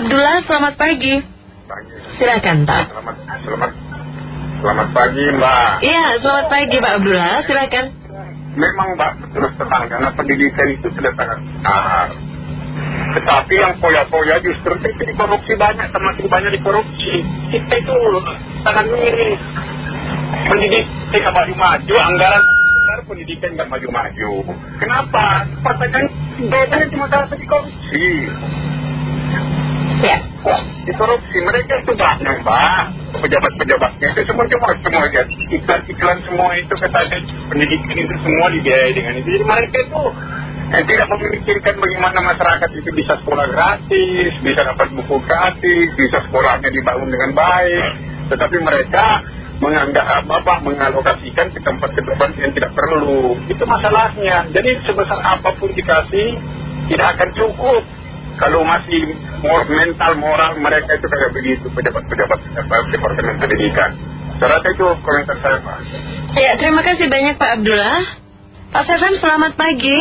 Abdullah, selamat pagi. Pagi. Silakan Pak. Selamat, selamat, selamat pagi Mbak. Iya, selamat pagi Pak Abdullah, silakan. Memang Mbak terus terang karena pendidikan itu sudah sangat besar. Tetapi yang poya-poya justru itu dikorupsi banyak, semakin banyak dikorupsi. Kita itu sangat miris. Pendidikan tidak maju-maju, anggaran besar pendidikan nggak maju-maju. Kenapa? Katakan bedanya cuma karena dikorupsi. Ya. Dikorupsi mereka itu banyak Mbak. Pejabat-pejabatnya itu semua cuma semua lihat iklan-iklan semua itu kata pendidikan itu semua dibiayai dengan itu. Jadi mereka itu eh, tidak memikirkan bagaimana masyarakat itu bisa sekolah gratis, bisa dapat buku gratis, bisa sekolahnya dibangun dengan baik. Tetapi mereka menganggap apa mengalokasikan ke tempat-tempat yang tidak perlu. Itu masalahnya. Jadi sebesar apa pun dikasih tidak akan cukup kalau masih mor mental moral mereka itu kayak begitu pejabat-pejabat departemen pendidikan. Saya rasa itu komentar saya Pak. Ya, terima kasih banyak Pak Abdullah. Pak Sefem, selamat pagi.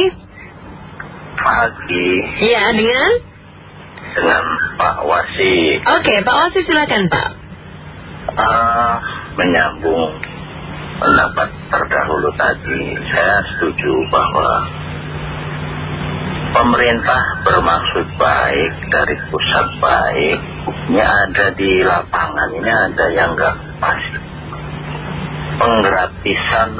Pagi Iya, dengan? dengan Pak Wasi Oke, Pak Wasi silakan Pak. Ah, menyambung pendapat terdahulu tadi saya setuju bahwa pemerintah bermaksud baik dari pusat baik ini ada di lapangan ini ada yang nggak pas. Penggratisan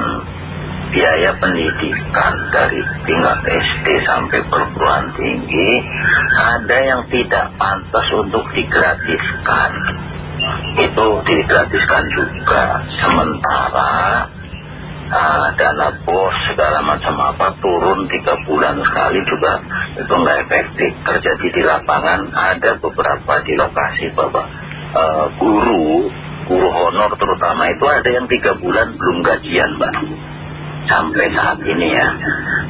biaya pendidikan dari tingkat SD sampai perguruan tinggi ada yang tidak pantas untuk digratiskan. Itu digratiskan juga. Sementara ah, dana bos segala macam apa turun tiga bulan sekali juga. Itu nggak efektif terjadi di lapangan. Ada beberapa di lokasi bahwa eh, guru guru honor terutama itu ada yang tiga bulan belum gajian mbak. Sampai saat ini ya.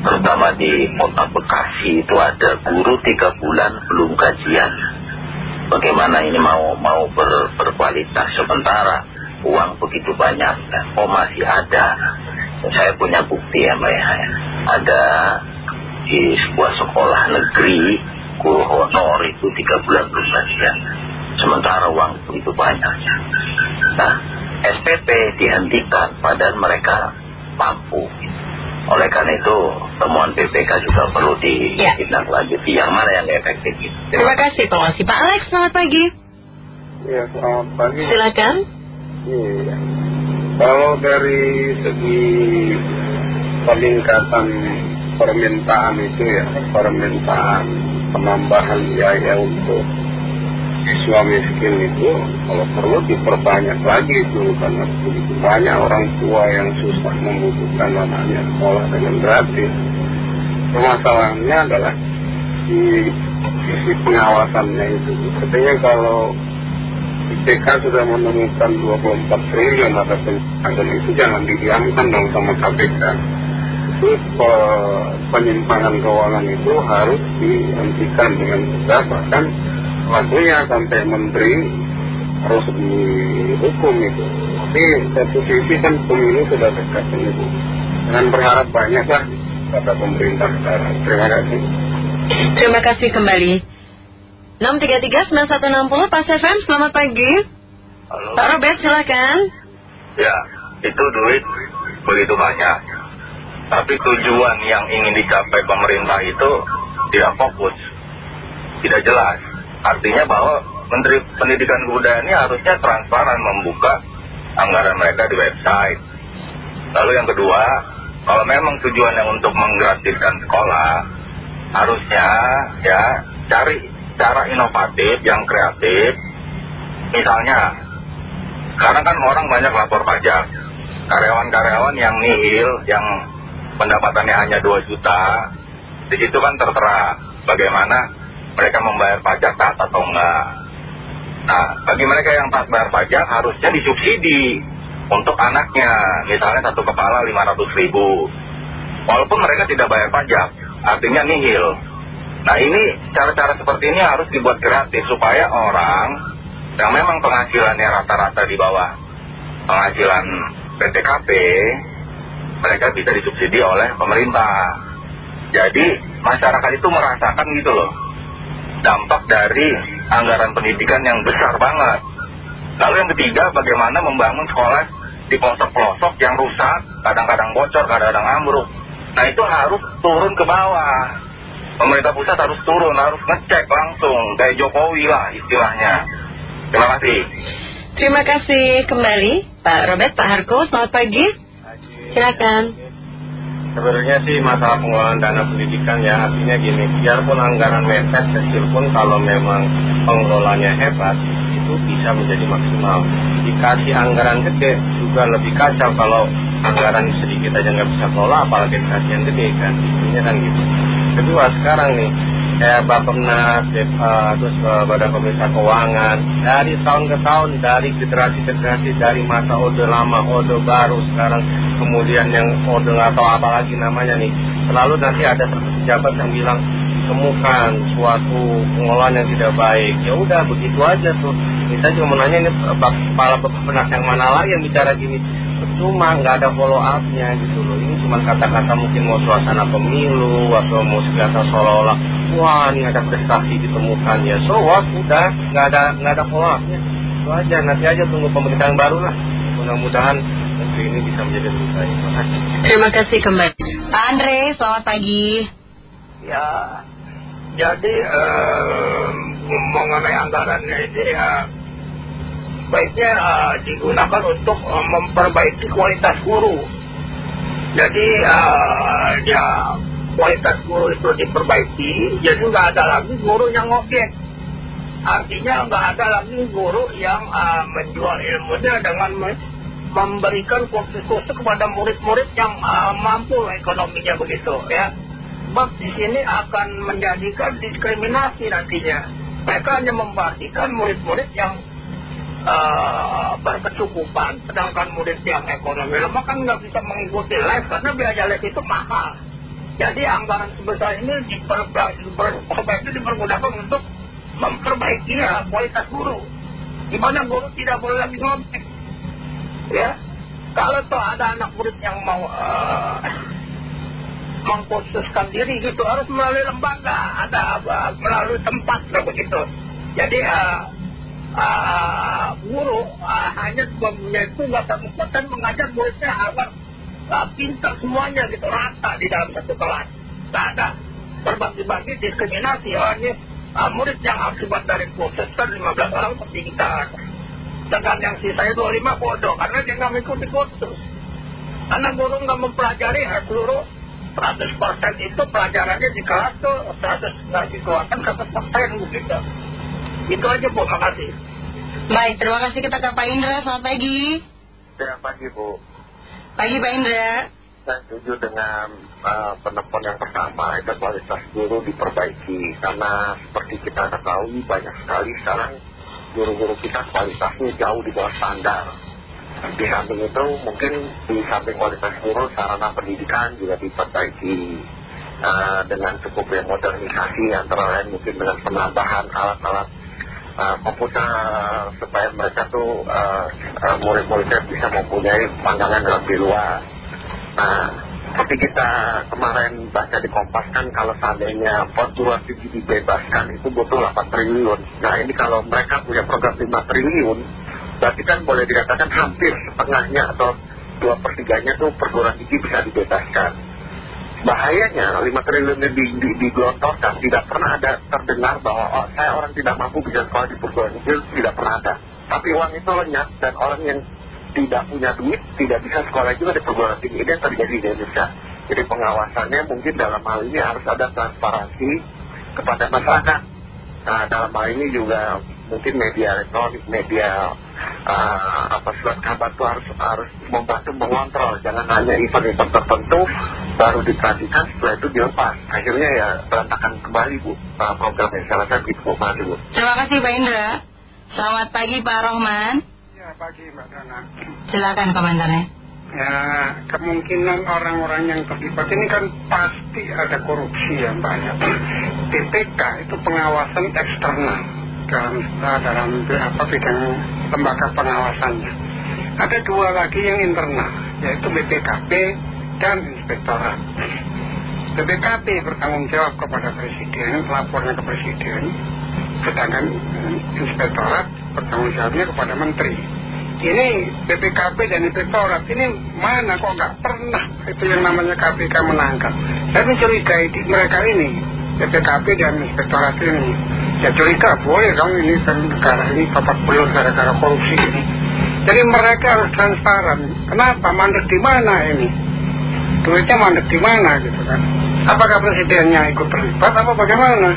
Terutama di kota Bekasi itu ada guru tiga bulan belum gajian. Bagaimana ini mau mau ber, berkualitas? Sementara uang begitu banyak oh masih ada saya punya bukti ya mbak ya ada di sebuah sekolah negeri guru honor itu tiga bulan belum gajian sementara uang begitu banyak nah SPP dihentikan padahal mereka mampu oleh karena itu temuan BPK juga perlu Ya. ditindaklanjuti yang mana yang efektif. Terima kasih Pak Wasi. Pak Alex, selamat pagi. Iya, selamat pagi. Silakan. Iya. Kalau dari segi peningkatan permintaan itu ya, permintaan penambahan biaya untuk siswa miskin itu kalau perlu diperbanyak lagi itu karena begitu banyak orang tua yang susah membutuhkan anaknya sekolah dengan gratis. Permasalahannya adalah di sisi pengawasannya itu. Artinya kalau IPK sudah menemukan 24 triliun ada penyimpanan itu. Jangan didiamkan dong sama KPK itu pe- penyimpangan keuangan itu harus dihentikan dengan segera bahkan pelakunya sampai menteri harus dihukum itu. Tapi satu sisi kan pemilu sudah dekat itu dengan berharap banyak lah pada pemerintah sekarang terima kasih. Terima kasih kembali. 633-9160 Pak Sefem, selamat pagi. Halo. Pak Robert, silakan. Ya, itu duit begitu banyak. Tapi tujuan yang ingin dicapai pemerintah itu tidak fokus, tidak jelas. Artinya bahwa Menteri Pendidikan Kebudayaan ini harusnya transparan membuka anggaran mereka di website. Lalu yang kedua, kalau memang tujuannya untuk menggratiskan sekolah, harusnya ya cari cara inovatif yang kreatif. Misalnya, sekarang kan orang banyak lapor pajak. Karyawan-karyawan yang nihil, yang pendapatannya hanya 2 juta, di situ kan tertera bagaimana mereka membayar pajak taat atau enggak. Nah, bagi mereka yang tak bayar pajak harusnya disubsidi untuk anaknya. Misalnya satu kepala 500 ribu. Walaupun mereka tidak bayar pajak, artinya nihil. Nah ini cara-cara seperti ini harus dibuat kreatif supaya orang yang memang penghasilannya rata-rata di bawah penghasilan PTKP, mereka bisa disubsidi oleh pemerintah. Jadi masyarakat itu merasakan gitu loh dampak dari anggaran pendidikan yang besar banget. Lalu yang ketiga, bagaimana membangun sekolah di pelosok-pelosok yang rusak, kadang-kadang bocor, kadang-kadang ambruk. Nah itu harus turun ke bawah. Pemerintah pusat harus turun, harus ngecek langsung, kayak Jokowi lah istilahnya. Terima kasih. Terima kasih kembali Pak Robert, Pak Harko, selamat pagi. Silakan. Sebenarnya sih masalah pengelolaan dana pendidikan ya artinya gini, biarpun anggaran mepet kecil pun kalau memang pengelolanya hebat itu bisa menjadi maksimal. Dikasih anggaran gede juga lebih kacau kalau anggaran sedikit aja nggak bisa kelola apalagi dikasih yang gede kan. Intinya kan gitu. Kedua sekarang nih kayak Bappenas, uh, terus uh, Badan Pemeriksa Keuangan dari tahun ke tahun dari generasi ke generasi dari masa orde lama, orde baru sekarang kemudian yang orde nggak tahu apa lagi namanya nih selalu nanti ada satu pejabat yang bilang ditemukan suatu pengelolaan yang tidak baik ya udah begitu aja tuh kita mau nanya ini kepala bepenas yang mana lagi yang bicara gini cuma nggak ada follow upnya gitu loh. Ini cuma kata-kata mungkin mau suasana pemilu atau mau kelihatan seolah-olah wah ini ada prestasi ditemukan ya. So what? Udah nggak ada nggak ada follow upnya itu aja nanti aja tunggu pemerintahan baru lah. Mudah-mudahan negeri ini bisa menjadi lebih baik. Terima kasih. Terima kasih kembali. Pak Andre selamat pagi. Ya jadi um, mengenai anggarannya ini ya baiknya uh, digunakan untuk uh, memperbaiki kualitas guru. Jadi uh, ya kualitas guru itu diperbaiki, jadi nggak ada lagi guru yang objek. Artinya nggak ada lagi guru yang menjual ilmunya dengan memberikan kursus-kursus kepada murid-murid yang mampu ekonominya begitu ya. Sebab di sini akan menjadikan diskriminasi nantinya. Mereka hanya memperhatikan murid-murid yang uh, berkecukupan, sedangkan murid yang ekonomi lemah kan nggak bisa mengikuti les karena biaya les itu mahal. Jadi anggaran sebesar ini diperbaiki dipergunakan untuk memperbaiki ya, kualitas guru. Di mana guru tidak boleh lagi ngomong. Ya, kalau tuh ada anak murid yang mau uh, mengkhususkan diri gitu harus melalui lembaga, ada melalui tempat begitu. Jadi uh, hanya mempunyai tugas dan dan mengajar muridnya agar uh, pintar semuanya gitu rata di dalam satu kelas. Tidak ada berbagi-bagi diskriminasi. Oh ini uh, murid yang akibat dari kursus kan 15 orang kita. Dengan yang sisanya 25 bodoh karena dia nggak mengikuti kursus. Karena guru nggak mempelajari ya, seluruh 100% itu pelajarannya di kelas tuh 100 nggak dikeluarkan 100% begitu. Itu aja Bu, makasih. Baik, terima kasih kita ke Pak Indra, selamat pagi. Selamat pagi Bu. Pagi Pak Indra. Saya setuju dengan uh, penelpon yang pertama, itu kualitas guru diperbaiki. Karena seperti kita ketahui banyak sekali sekarang guru-guru kita kualitasnya jauh di bawah standar. Di samping itu mungkin di samping kualitas guru sarana pendidikan juga diperbaiki. Uh, dengan cukup modernisasi antara lain mungkin dengan penambahan alat-alat uh, komputer supaya mereka tuh uh, uh, murid-muridnya bisa mempunyai pandangan lebih luas. Nah, seperti kita kemarin baca di Kompas kan kalau seandainya tinggi dibebaskan itu butuh 8 triliun. Nah ini kalau mereka punya program 5 triliun, berarti kan boleh dikatakan hampir setengahnya atau dua pertiganya tuh perguruan tinggi bisa dibebaskan bahayanya 5 triliun di, di, digelontorkan tidak pernah ada terdengar bahwa oh, saya orang tidak mampu bisa sekolah di perguruan tinggi tidak pernah ada. Tapi uang itu lenyap dan orang yang tidak punya duit tidak bisa sekolah juga di perguruan tinggi ini yang terjadi di Indonesia. Jadi pengawasannya mungkin dalam hal ini harus ada transparansi kepada masyarakat. Nah dalam hal ini juga mungkin media elektronik, media uh, apa surat kabar itu harus harus membantu mengontrol, jangan hanya event-event tertentu baru diperhatikan setelah itu dilepas. Akhirnya ya berantakan kembali bu uh, programnya. Salah satu gitu bu, makasih bu. Terima kasih Pak Indra. Selamat pagi Pak Rohman. Ya pagi Mbak Dana. Silakan komentarnya. Ya kemungkinan orang-orang yang terlibat ini kan pasti ada korupsi yang banyak. PPK itu pengawasan eksternal dalam dalam apa bidang lembaga pengawasannya. Ada dua lagi yang internal, yaitu BPKP dan Inspektorat. BPKP bertanggung jawab kepada Presiden, lapornya ke Presiden. sedangkan inspektorat bertanggung jawabnya kepada menteri ini BPKP dan inspektorat ini mana kok nggak pernah itu yang namanya KPK menangkap saya mencurigai di mereka ini BPKP dan inspektorat ini ya curiga boleh dong ini kan negara ini papat belur gara-gara korupsi ini. Jadi mereka harus transparan. Kenapa? Mandek di mana ini? Duitnya mandek di mana gitu kan? Apakah presidennya ikut terlibat apa bagaimana?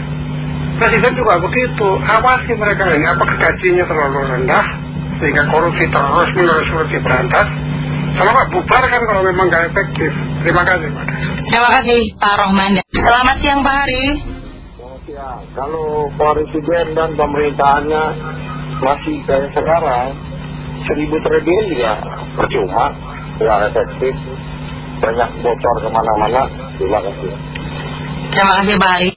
Presiden juga begitu. Awasi mereka ini. Apakah gajinya terlalu rendah sehingga korupsi terus menerus korupsi berantas? Selamat bubarkan kalau memang gak efektif. Terima kasih Pak. Terima kasih Pak Rohman. Selamat siang Pak Hari. Siang. Kalau Presiden dan pemerintahannya masih kayak sekarang, seribu triliun juga percuma, tidak efektif, banyak bocor ke mana-mana. Terima kasih. Terima kasih Pak Hari.